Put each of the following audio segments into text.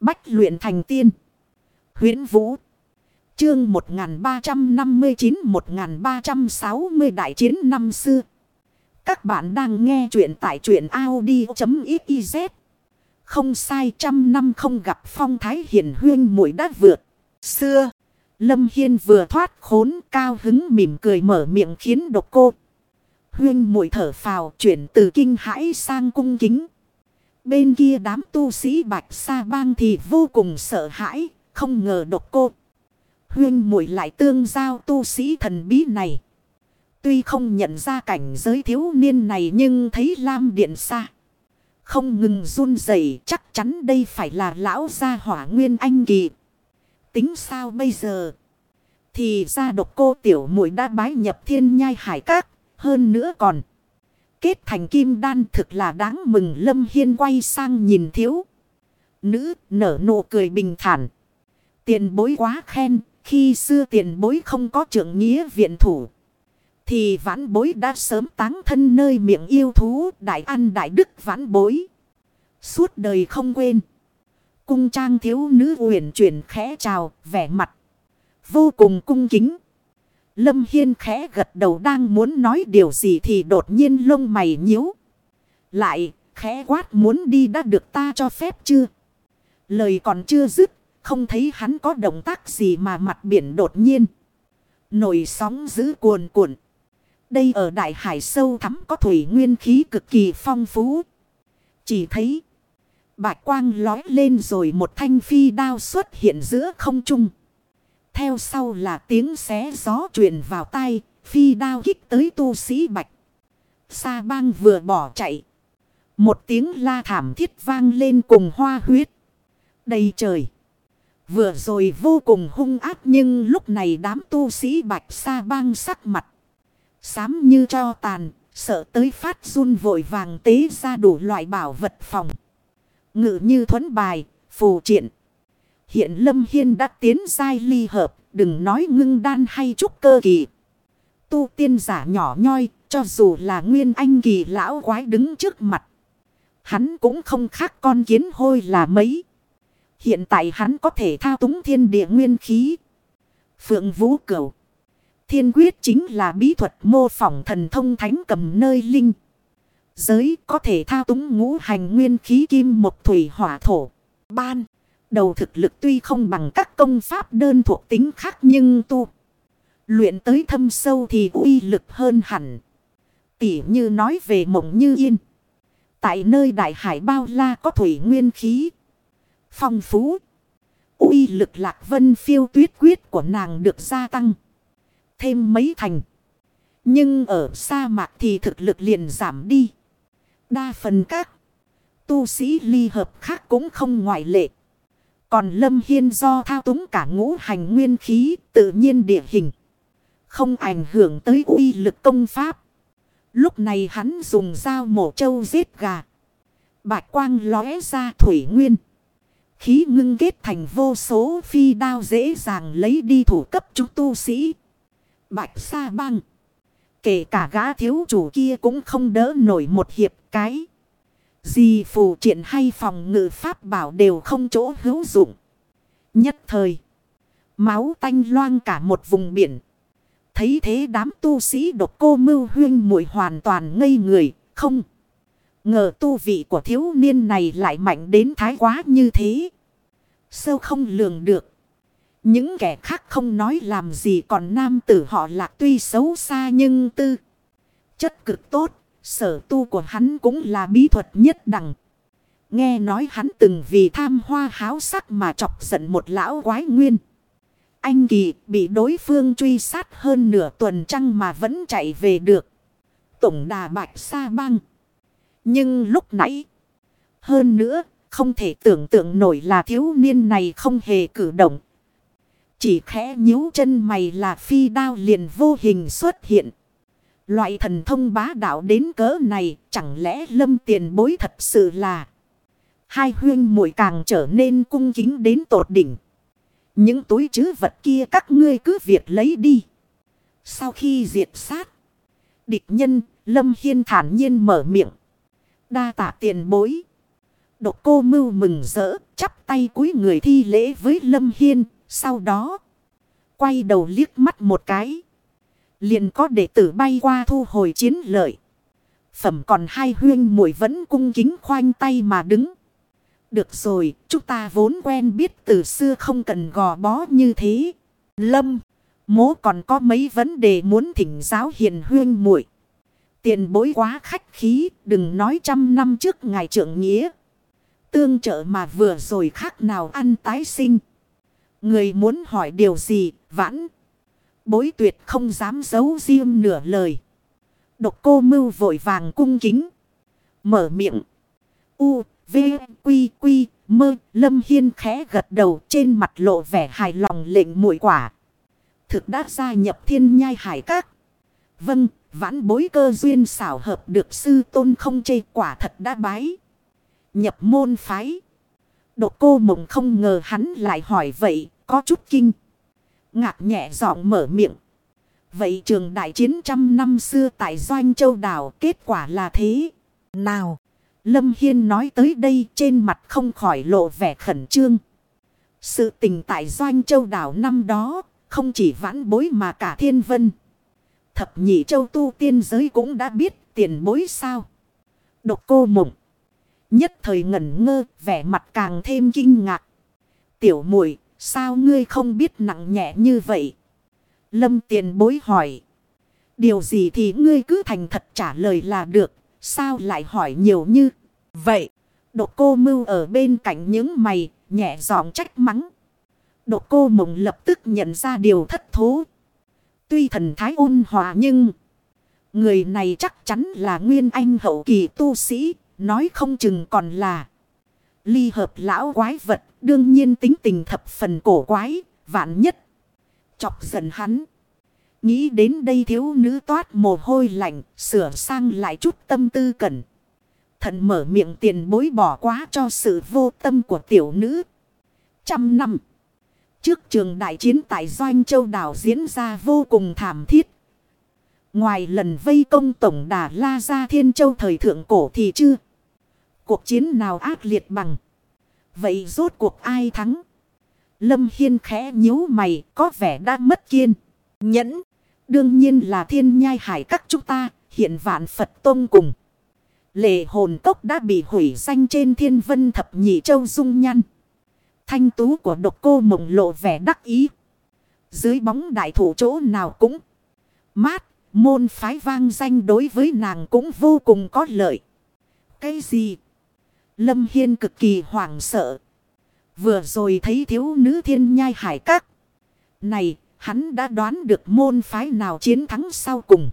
Bách luyện thành tiên. huyễn Vũ. Chương 1359-1360 Đại chiến năm xưa. Các bạn đang nghe truyện tại truyện Audi.xyz. Không sai, trăm năm không gặp phong thái hiển huyên mũi đã vượt. Xưa. Lâm Hiên vừa thoát khốn cao hứng mỉm cười mở miệng khiến độc cô. Huyên mũi thở phào, chuyển từ kinh hãi sang cung kính. Bên kia đám tu sĩ bạch sa bang thì vô cùng sợ hãi, không ngờ độc cô. Huyên muội lại tương giao tu sĩ thần bí này. Tuy không nhận ra cảnh giới thiếu niên này nhưng thấy lam điện xa. Không ngừng run rẩy chắc chắn đây phải là lão gia hỏa nguyên anh kỳ. Tính sao bây giờ? Thì ra độc cô tiểu muội đã bái nhập thiên nhai hải các. Hơn nữa còn. Kết thành kim đan thực là đáng mừng Lâm Hiên quay sang nhìn thiếu. Nữ nở nụ cười bình thản. Tiền bối quá khen. Khi xưa tiền bối không có trưởng nghĩa viện thủ. Thì vãn bối đã sớm táng thân nơi miệng yêu thú, đại ăn đại đức vãn bối. Suốt đời không quên. Cung trang thiếu nữ uyển chuyển khẽ chào, vẻ mặt. Vô cùng cung kính. Lâm Hiên khẽ gật đầu đang muốn nói điều gì thì đột nhiên lông mày nhíu. Lại, khẽ quát muốn đi đã được ta cho phép chưa? Lời còn chưa dứt, không thấy hắn có động tác gì mà mặt biển đột nhiên. Nổi sóng giữ cuồn cuộn. Đây ở đại hải sâu thắm có thủy nguyên khí cực kỳ phong phú. Chỉ thấy bạch quang lói lên rồi một thanh phi đao xuất hiện giữa không trung. Theo sau là tiếng xé gió truyền vào tay, phi đao kích tới tu sĩ bạch. Sa bang vừa bỏ chạy. Một tiếng la thảm thiết vang lên cùng hoa huyết. Đầy trời. Vừa rồi vô cùng hung ác nhưng lúc này đám tu sĩ bạch sa bang sắc mặt. Xám như cho tàn, sợ tới phát run vội vàng tế ra đủ loại bảo vật phòng. Ngự như thuấn bài, phù triện. Hiện Lâm Hiên đã tiến giai ly hợp, đừng nói ngưng đan hay trúc cơ kỳ. Tu tiên giả nhỏ nhoi, cho dù là nguyên anh kỳ lão quái đứng trước mặt. Hắn cũng không khác con kiến hôi là mấy. Hiện tại hắn có thể thao túng thiên địa nguyên khí. Phượng Vũ Cửu. Thiên quyết chính là bí thuật mô phỏng thần thông thánh cầm nơi linh. Giới có thể thao túng ngũ hành nguyên khí kim một thủy hỏa thổ. Ban. Đầu thực lực tuy không bằng các công pháp đơn thuộc tính khác nhưng tu. Luyện tới thâm sâu thì uy lực hơn hẳn. Tỉ như nói về mộng như yên. Tại nơi đại hải bao la có thủy nguyên khí. Phong phú. uy lực lạc vân phiêu tuyết quyết của nàng được gia tăng. Thêm mấy thành. Nhưng ở sa mạc thì thực lực liền giảm đi. Đa phần các tu sĩ ly hợp khác cũng không ngoại lệ. Còn Lâm Hiên do thao túng cả ngũ hành nguyên khí, tự nhiên địa hình. Không ảnh hưởng tới uy lực công pháp. Lúc này hắn dùng dao mổ trâu giết gà. Bạch quang lóe ra thủy nguyên. Khí ngưng kết thành vô số phi đao dễ dàng lấy đi thủ cấp chúng tu sĩ. Bạch sa băng. Kể cả gã thiếu chủ kia cũng không đỡ nổi một hiệp cái. Gì phù triện hay phòng ngự pháp bảo đều không chỗ hữu dụng. Nhất thời. Máu tanh loang cả một vùng biển. Thấy thế đám tu sĩ độc cô mưu huyên muội hoàn toàn ngây người. Không. Ngờ tu vị của thiếu niên này lại mạnh đến thái quá như thế. Sâu không lường được. Những kẻ khác không nói làm gì còn nam tử họ lạc tuy xấu xa nhưng tư. Chất cực tốt. Sở tu của hắn cũng là bí thuật nhất đẳng. Nghe nói hắn từng vì tham hoa háo sắc mà chọc giận một lão quái nguyên. Anh Kỳ bị đối phương truy sát hơn nửa tuần trăng mà vẫn chạy về được. Tổng đà bạch sa băng. Nhưng lúc nãy. Hơn nữa, không thể tưởng tượng nổi là thiếu niên này không hề cử động. Chỉ khẽ nhíu chân mày là phi đao liền vô hình xuất hiện. Loại thần thông bá đạo đến cỡ này chẳng lẽ lâm tiền bối thật sự là. Hai huyên muội càng trở nên cung kính đến tột đỉnh. Những túi chứ vật kia các ngươi cứ việc lấy đi. Sau khi diệt sát. Địch nhân lâm hiên thản nhiên mở miệng. Đa tạ tiền bối. Độc cô mưu mừng rỡ, chắp tay cúi người thi lễ với Lâm Hiên, sau đó quay đầu liếc mắt một cái. Liền có đệ tử bay qua thu hồi chiến lợi. Phẩm còn hai huyên muội vẫn cung kính khoanh tay mà đứng. Được rồi, chúng ta vốn quen biết từ xưa không cần gò bó như thế. Lâm, mố còn có mấy vấn đề muốn thỉnh giáo hiền huyên muội Tiền bối quá khách khí, đừng nói trăm năm trước ngài trưởng nghĩa. Tương trợ mà vừa rồi khác nào ăn tái sinh. Người muốn hỏi điều gì, vãn. Bối tuyệt không dám giấu riêng nửa lời. Độc cô mưu vội vàng cung kính. Mở miệng. U, V, Quy, Quy, Mơ. Lâm Hiên khẽ gật đầu trên mặt lộ vẻ hài lòng lệnh mũi quả. Thực đã gia nhập thiên nhai hải các. Vâng, vãn bối cơ duyên xảo hợp được sư tôn không chê quả thật đã bái. Nhập môn phái. Độc cô mộng không ngờ hắn lại hỏi vậy, có chút kinh. Ngạc nhẹ giọng mở miệng. Vậy trường đại chiến trăm năm xưa tại Doanh Châu Đảo kết quả là thế. Nào, Lâm Hiên nói tới đây trên mặt không khỏi lộ vẻ khẩn trương. Sự tình tại Doanh Châu Đảo năm đó, không chỉ vãn bối mà cả thiên vân. Thập nhị châu tu tiên giới cũng đã biết tiền bối sao. Độc cô mộng. Nhất thời ngẩn ngơ, vẻ mặt càng thêm kinh ngạc. Tiểu muội sao ngươi không biết nặng nhẹ như vậy? Lâm tiền bối hỏi. Điều gì thì ngươi cứ thành thật trả lời là được. Sao lại hỏi nhiều như vậy? Độc cô mưu ở bên cạnh những mày, nhẹ giọng trách mắng. Độc cô mộng lập tức nhận ra điều thất thố. Tuy thần thái ôn hòa nhưng... Người này chắc chắn là nguyên anh hậu kỳ tu sĩ, nói không chừng còn là... Ly hợp lão quái vật, đương nhiên tính tình thập phần cổ quái, vạn nhất. Chọc giận hắn. Nghĩ đến đây thiếu nữ toát mồ hôi lạnh, sửa sang lại chút tâm tư cẩn. Thận mở miệng tiền bối bỏ quá cho sự vô tâm của tiểu nữ. Trăm năm. Trước trường đại chiến tại Doanh Châu Đảo diễn ra vô cùng thảm thiết. Ngoài lần vây công tổng đà La Gia Thiên Châu thời thượng cổ thì chưa. Cuộc chiến nào ác liệt bằng. Vậy rốt cuộc ai thắng? Lâm Hiên khẽ nhíu mày, có vẻ đã mất kiên. Nhẫn. Đương nhiên là thiên nhai hải các chúng ta. Hiện vạn Phật Tông cùng. Lệ hồn tốc đã bị hủy danh trên thiên vân thập nhị châu dung nhăn. Thanh tú của độc cô mộng lộ vẻ đắc ý. Dưới bóng đại thủ chỗ nào cũng mát. Môn phái vang danh đối với nàng cũng vô cùng có lợi. Cái gì? Lâm Hiên cực kỳ hoảng sợ. Vừa rồi thấy thiếu nữ thiên nhai hải các. Này, hắn đã đoán được môn phái nào chiến thắng sau cùng.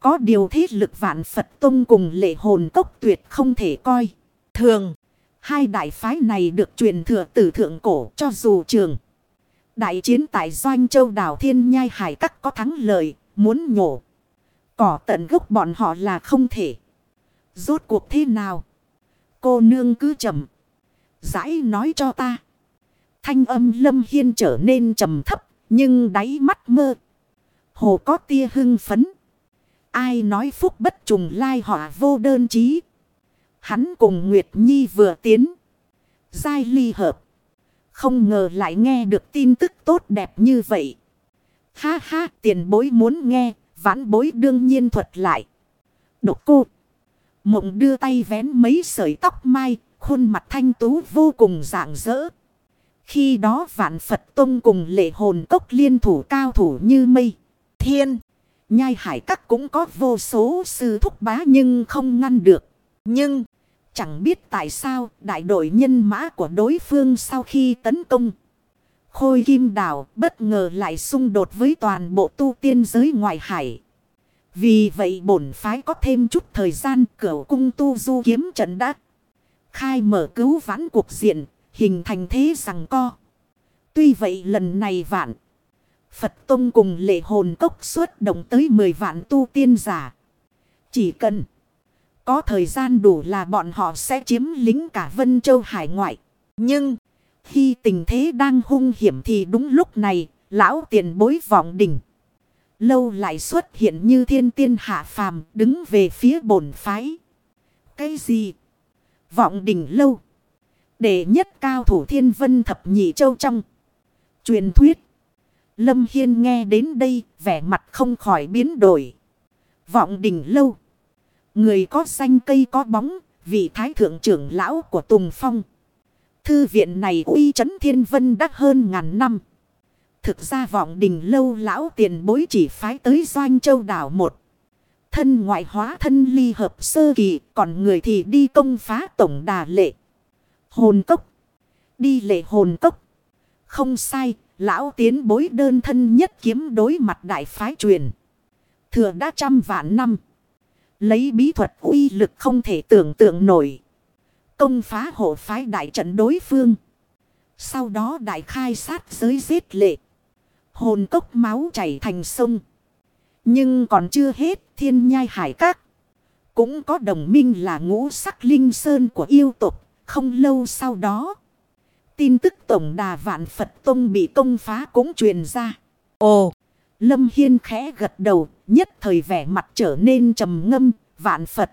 Có điều thiết lực vạn Phật Tông cùng lệ hồn cốc tuyệt không thể coi. Thường, hai đại phái này được truyền thừa từ thượng cổ cho dù trường. Đại chiến tại Doanh Châu đảo Thiên Nhai Hải Các có thắng lợi, muốn nhổ. Cỏ tận gốc bọn họ là không thể. Rốt cuộc thế nào? Cô nương cứ chậm. Giải nói cho ta. Thanh âm lâm hiên trở nên trầm thấp. Nhưng đáy mắt mơ. Hồ có tia hưng phấn. Ai nói phúc bất trùng lai họa vô đơn chí. Hắn cùng Nguyệt Nhi vừa tiến. Giai ly hợp. Không ngờ lại nghe được tin tức tốt đẹp như vậy. Ha ha, tiền bối muốn nghe. Vãn bối đương nhiên thuật lại. Độc cô. Mộng đưa tay vén mấy sợi tóc mai, khuôn mặt thanh tú vô cùng rạng rỡ. Khi đó vạn Phật Tông cùng lệ hồn cốc liên thủ cao thủ như mây. Thiên, nhai hải các cũng có vô số sư thúc bá nhưng không ngăn được. Nhưng, chẳng biết tại sao đại đội nhân mã của đối phương sau khi tấn công. Khôi kim đảo bất ngờ lại xung đột với toàn bộ tu tiên giới ngoài hải. Vì vậy bổn phái có thêm chút thời gian cửu cung tu du kiếm trận đã. Khai mở cứu vãn cuộc diện, hình thành thế rằng co. Tuy vậy lần này vạn. Phật Tông cùng lệ hồn cốc xuất động tới 10 vạn tu tiên giả. Chỉ cần có thời gian đủ là bọn họ sẽ chiếm lính cả Vân Châu Hải ngoại. Nhưng khi tình thế đang hung hiểm thì đúng lúc này lão tiền bối vọng đỉnh lâu lại xuất hiện như thiên tiên hạ phàm đứng về phía bổn phái. Cái gì? Vọng đỉnh lâu. Đệ nhất cao thủ thiên vân thập nhị châu trong. Truyền thuyết. Lâm Hiên nghe đến đây, vẻ mặt không khỏi biến đổi. Vọng đỉnh lâu. Người có xanh cây có bóng. Vị thái thượng trưởng lão của Tùng Phong. Thư viện này uy chấn thiên vân đắt hơn ngàn năm. Thực ra vọng đình lâu lão tiền bối chỉ phái tới doanh châu đảo một. Thân ngoại hóa thân ly hợp sơ kỳ, còn người thì đi công phá tổng đà lệ. Hồn cốc. Đi lệ hồn cốc. Không sai, lão tiến bối đơn thân nhất kiếm đối mặt đại phái truyền. Thừa đã trăm vạn năm. Lấy bí thuật uy lực không thể tưởng tượng nổi. Công phá hộ phái đại trận đối phương. Sau đó đại khai sát giới giết lệ. Hồn cốc máu chảy thành sông. Nhưng còn chưa hết, thiên nhai hải các. Cũng có đồng minh là ngũ sắc linh sơn của yêu tục. Không lâu sau đó. Tin tức tổng đà vạn Phật Tông bị công phá cũng truyền ra. Ồ! Lâm Hiên khẽ gật đầu. Nhất thời vẻ mặt trở nên trầm ngâm. Vạn Phật.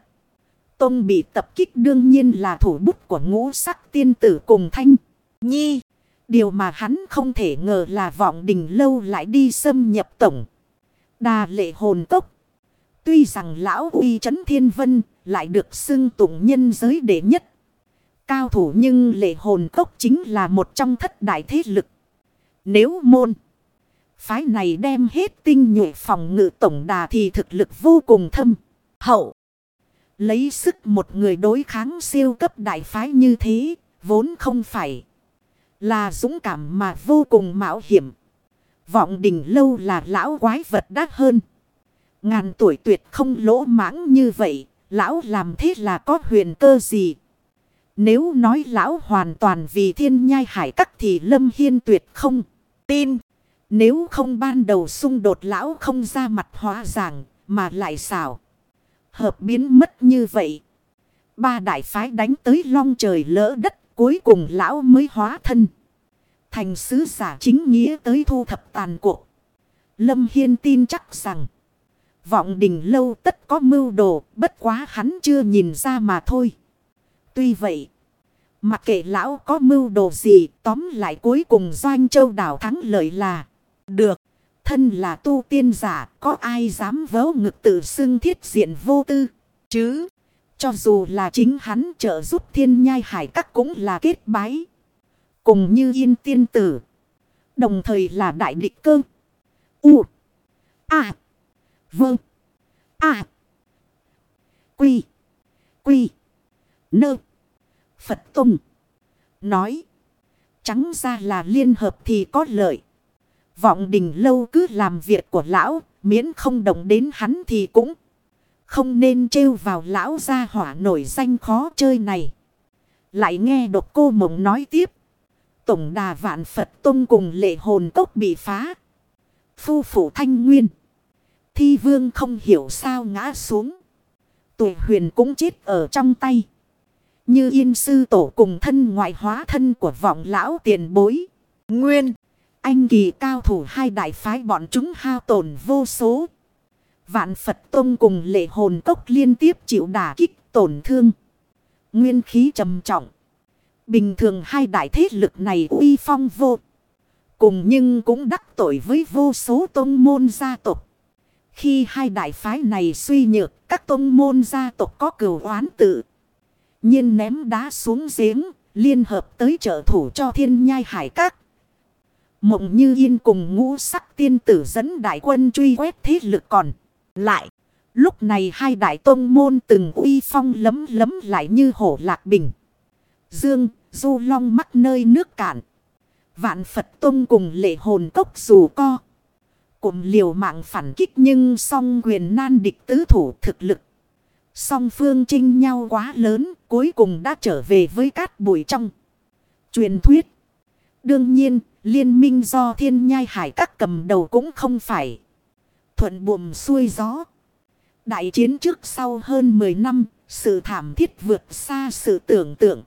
Tông bị tập kích đương nhiên là thủ bút của ngũ sắc tiên tử cùng thanh. Nhi. Điều mà hắn không thể ngờ là vọng đình lâu lại đi xâm nhập tổng. Đà lệ hồn tốc. Tuy rằng lão uy trấn thiên vân lại được xưng tụng nhân giới đệ nhất. Cao thủ nhưng lệ hồn tốc chính là một trong thất đại thế lực. Nếu môn. Phái này đem hết tinh nhuệ phòng ngự tổng đà thì thực lực vô cùng thâm. Hậu. Lấy sức một người đối kháng siêu cấp đại phái như thế. Vốn không phải. Là dũng cảm mà vô cùng mạo hiểm. Vọng đỉnh lâu là lão quái vật đắt hơn. Ngàn tuổi tuyệt không lỗ mãng như vậy. Lão làm thế là có huyền cơ gì? Nếu nói lão hoàn toàn vì thiên nhai hải cắt thì lâm hiên tuyệt không tin. Nếu không ban đầu xung đột lão không ra mặt hóa giảng mà lại xảo. Hợp biến mất như vậy. Ba đại phái đánh tới long trời lỡ đất Cuối cùng lão mới hóa thân. Thành sứ giả chính nghĩa tới thu thập tàn cuộc. Lâm Hiên tin chắc rằng. Vọng đình lâu tất có mưu đồ. Bất quá hắn chưa nhìn ra mà thôi. Tuy vậy. Mặc kệ lão có mưu đồ gì. Tóm lại cuối cùng doanh châu đảo thắng lợi là. Được. Thân là tu tiên giả. Có ai dám vớ ngực tự xưng thiết diện vô tư. Chứ. Cho dù là chính hắn trợ giúp thiên nhai hải các cũng là kết bái. Cùng như yên tiên tử. Đồng thời là đại địch cơ. U. A. Vâng. A. Quy. Quy. Nơ. Phật Tùng. Nói. Trắng ra là liên hợp thì có lợi. Vọng đình lâu cứ làm việc của lão. Miễn không động đến hắn thì cũng. Không nên trêu vào lão gia hỏa nổi danh khó chơi này. Lại nghe độc cô mộng nói tiếp. Tổng đà vạn Phật Tông cùng lệ hồn cốc bị phá. Phu phụ thanh nguyên. Thi vương không hiểu sao ngã xuống. Tuổi huyền cũng chết ở trong tay. Như yên sư tổ cùng thân ngoại hóa thân của vọng lão tiền bối. Nguyên. Anh kỳ cao thủ hai đại phái bọn chúng hao tổn vô số. Vạn Phật Tông cùng lệ hồn cốc liên tiếp chịu đả kích tổn thương. Nguyên khí trầm trọng. Bình thường hai đại thế lực này uy phong vô. Cùng nhưng cũng đắc tội với vô số tông môn gia tộc. Khi hai đại phái này suy nhược, các tông môn gia tộc có cửu oán tự. nhiên ném đá xuống giếng, liên hợp tới trợ thủ cho thiên nhai hải các. Mộng như yên cùng ngũ sắc tiên tử dẫn đại quân truy quét thế lực còn. Lại, lúc này hai đại tôn môn từng uy phong lấm lấm lại như hổ lạc bình. Dương, du long mắt nơi nước cạn. Vạn Phật Tông cùng lệ hồn cốc dù co. Cùng liều mạng phản kích nhưng song quyền nan địch tứ thủ thực lực. Song phương chinh nhau quá lớn cuối cùng đã trở về với cát bụi trong. Truyền thuyết. Đương nhiên, liên minh do thiên nhai hải các cầm đầu cũng không phải thuận buồm xuôi gió. Đại chiến trước sau hơn 10 năm, sự thảm thiết vượt xa sự tưởng tượng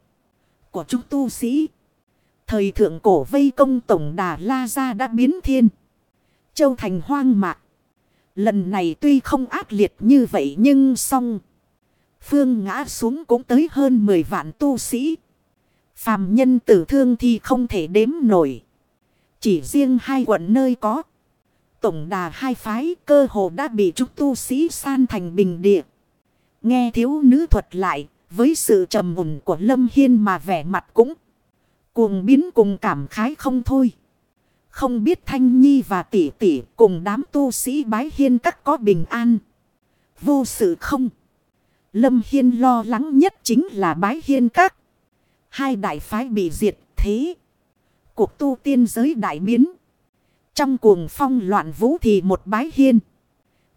của chúng tu sĩ. Thời thượng cổ vây công tổng đà La Gia đã biến thiên. Châu thành hoang mạc. Lần này tuy không ác liệt như vậy nhưng song. phương ngã xuống cũng tới hơn 10 vạn tu sĩ. Phàm nhân tử thương thì không thể đếm nổi. Chỉ riêng hai quận nơi có. Tổng đà hai phái cơ hồ đã bị chúng tu sĩ san thành bình địa. Nghe thiếu nữ thuật lại, với sự trầm mùn của Lâm Hiên mà vẻ mặt cũng cuồng biến cùng cảm khái không thôi. Không biết Thanh Nhi và tỷ tỷ cùng đám tu sĩ bái hiên các có bình an. Vô sự không? Lâm Hiên lo lắng nhất chính là bái hiên các. Hai đại phái bị diệt thế. Cuộc tu tiên giới đại biến. Trong cuồng phong loạn vũ thì một bái hiên.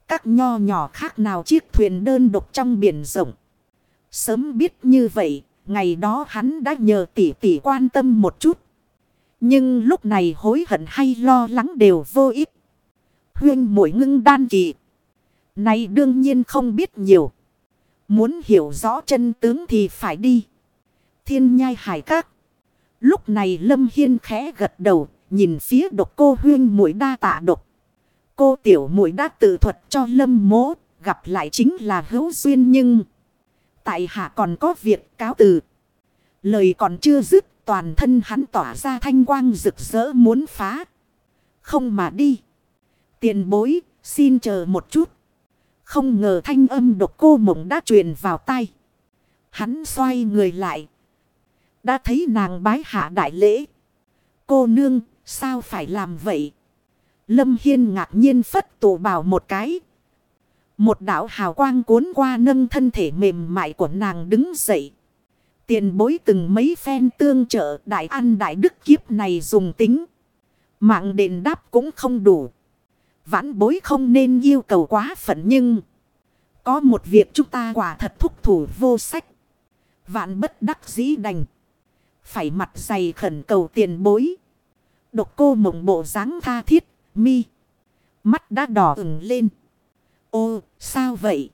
Các nho nhỏ khác nào chiếc thuyền đơn độc trong biển rộng. Sớm biết như vậy, ngày đó hắn đã nhờ tỷ tỷ quan tâm một chút. Nhưng lúc này hối hận hay lo lắng đều vô ích. Huyên mũi ngưng đan kỳ. Này đương nhiên không biết nhiều. Muốn hiểu rõ chân tướng thì phải đi. Thiên nhai hải các. Lúc này Lâm Hiên khẽ gật đầu. Nhìn phía độc cô huyên mũi đa tạ độc. Cô tiểu mũi đã tự thuật cho Lâm mố. Gặp lại chính là hữu duyên nhưng. Tại hạ còn có việc cáo từ. Lời còn chưa dứt toàn thân hắn tỏa ra thanh quang rực rỡ muốn phá. Không mà đi. Tiền bối, xin chờ một chút. Không ngờ thanh âm độc cô mộng đã truyền vào tay. Hắn xoay người lại. Đã thấy nàng bái hạ đại lễ. Cô nương, sao phải làm vậy? Lâm Hiên ngạc nhiên phất tụ bảo một cái. Một đạo hào quang cuốn qua nâng thân thể mềm mại của nàng đứng dậy. Tiền bối từng mấy phen tương trợ đại ăn đại đức kiếp này dùng tính. Mạng đền đáp cũng không đủ. Vãn bối không nên yêu cầu quá phận nhưng. Có một việc chúng ta quả thật thúc thủ vô sách. Vạn bất đắc dĩ đành. Phải mặt dày khẩn cầu tiền bối. Độc cô mộng bộ dáng tha thiết, mi. Mắt đã đỏ ửng lên. Ô, sao vậy?